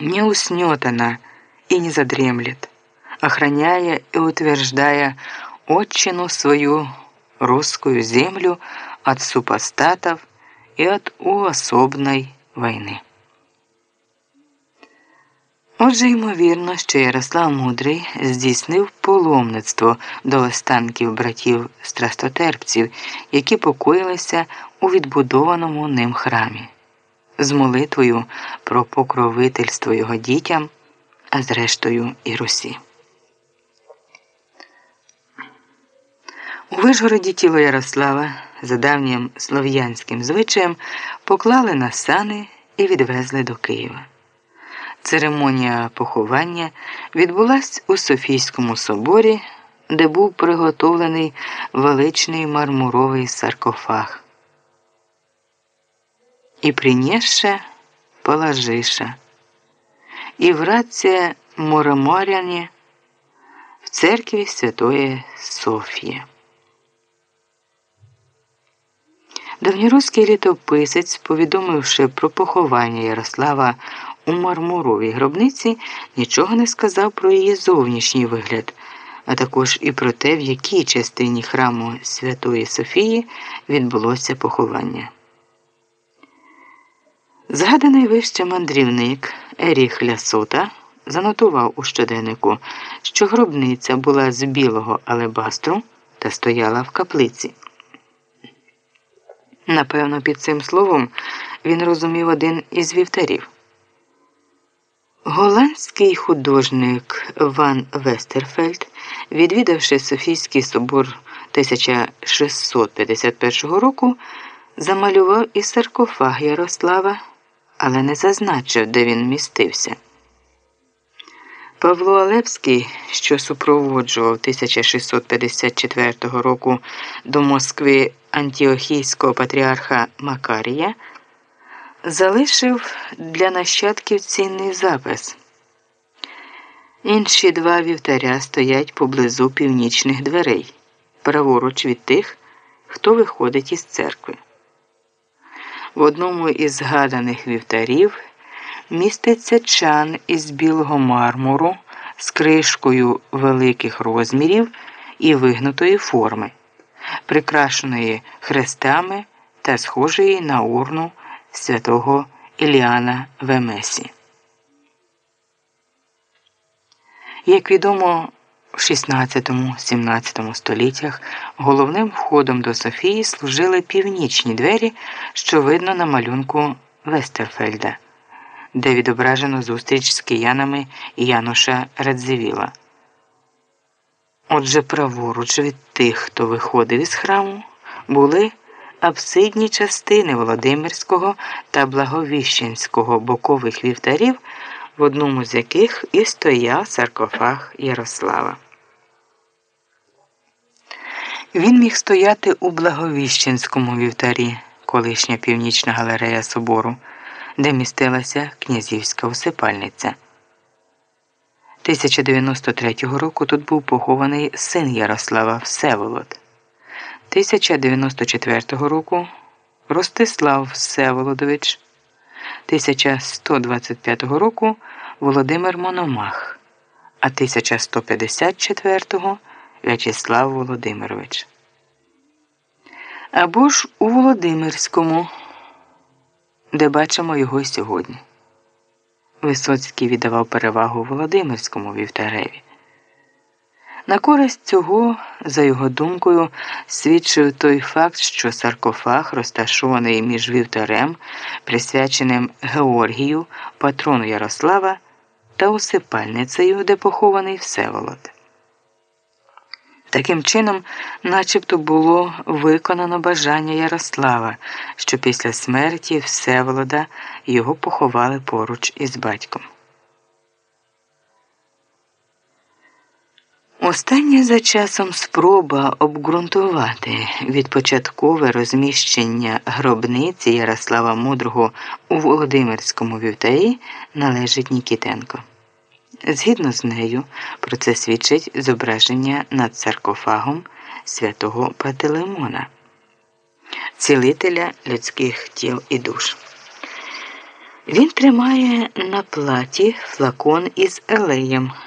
не уснет она и не задремлет, охраняя и утверждая отчину свою русскую землю от супостатов и от уособной войны. Отже, ймовірно, що Ярослав Мудрий здійснив паломництво до останків братів страстотерпців, які покоїлися у відбудованому ним храмі, з молитвою про покровительство його дітям, а зрештою і Русі. У Вишгороді тіло Ярослава за давнім слов'янським звичаєм поклали на сани і відвезли до Києва. Церемонія поховання відбулась у Софійському соборі, де був приготовлений величний мармуровий саркофаг. І принесше положиша, і враться мороморяне в церкві Святої Софії. Давньоруський літописець, повідомивши про поховання Ярослава у мармуровій гробниці, нічого не сказав про її зовнішній вигляд, а також і про те, в якій частині храму Святої Софії відбулося поховання. Згаданий вище мандрівник Еріх Лясота занотував у щоденнику, що гробниця була з білого алебастру та стояла в каплиці. Напевно, під цим словом він розумів один із вівтарів. Голландський художник Ван Вестерфельд, відвідавши Софійський собор 1651 року, замалював і саркофаг Ярослава, але не зазначив, де він містився. Павло Алепський, що супроводжував 1654 року до Москви антіохійського патріарха Макарія, залишив для нащадків цінний запис. Інші два вівтаря стоять поблизу північних дверей, праворуч від тих, хто виходить із церкви. В одному із згаданих вівтарів міститься чан із білого мармуру з кришкою великих розмірів і вигнутої форми, прикрашеної хрестами та схожої на урну святого Іліана в Емесі. Як відомо, в 16-17 століттях головним входом до Софії служили північні двері, що видно на малюнку Вестерфельда де відображено зустріч з киянами Януша Радзивіла. Отже, праворуч від тих, хто виходив із храму, були абсидні частини Володимирського та Благовіщенського бокових вівтарів, в одному з яких і стояв саркофаг Ярослава. Він міг стояти у Благовіщенському вівтарі, колишня північна галерея собору де містилася князівська усипальниця. 1093 року тут був похований син Ярослава Всеволод. 1094 року Ростислав Всеволодович. 1125 року Володимир Мономах, а 1154 В'ячеслав Володимирович. Або ж у Володимирському де бачимо його сьогодні. Висоцький віддавав перевагу Володимирському вівтареві. На користь цього, за його думкою, свідчив той факт, що саркофаг, розташований між вівтарем, присвяченим Георгію, патрону Ярослава та усипальницею, де похований Всеволод. Таким чином, начебто було виконано бажання Ярослава, що після смерті Всеволода його поховали поруч із батьком. Остання за часом спроба обґрунтувати відпочаткове розміщення гробниці Ярослава Мудрого у Володимирському вівтарі належить Нікітенко. Згідно з нею, про це свідчить зображення над саркофагом святого Пателемона, цілителя людських тіл і душ. Він тримає на платі флакон із елеєм.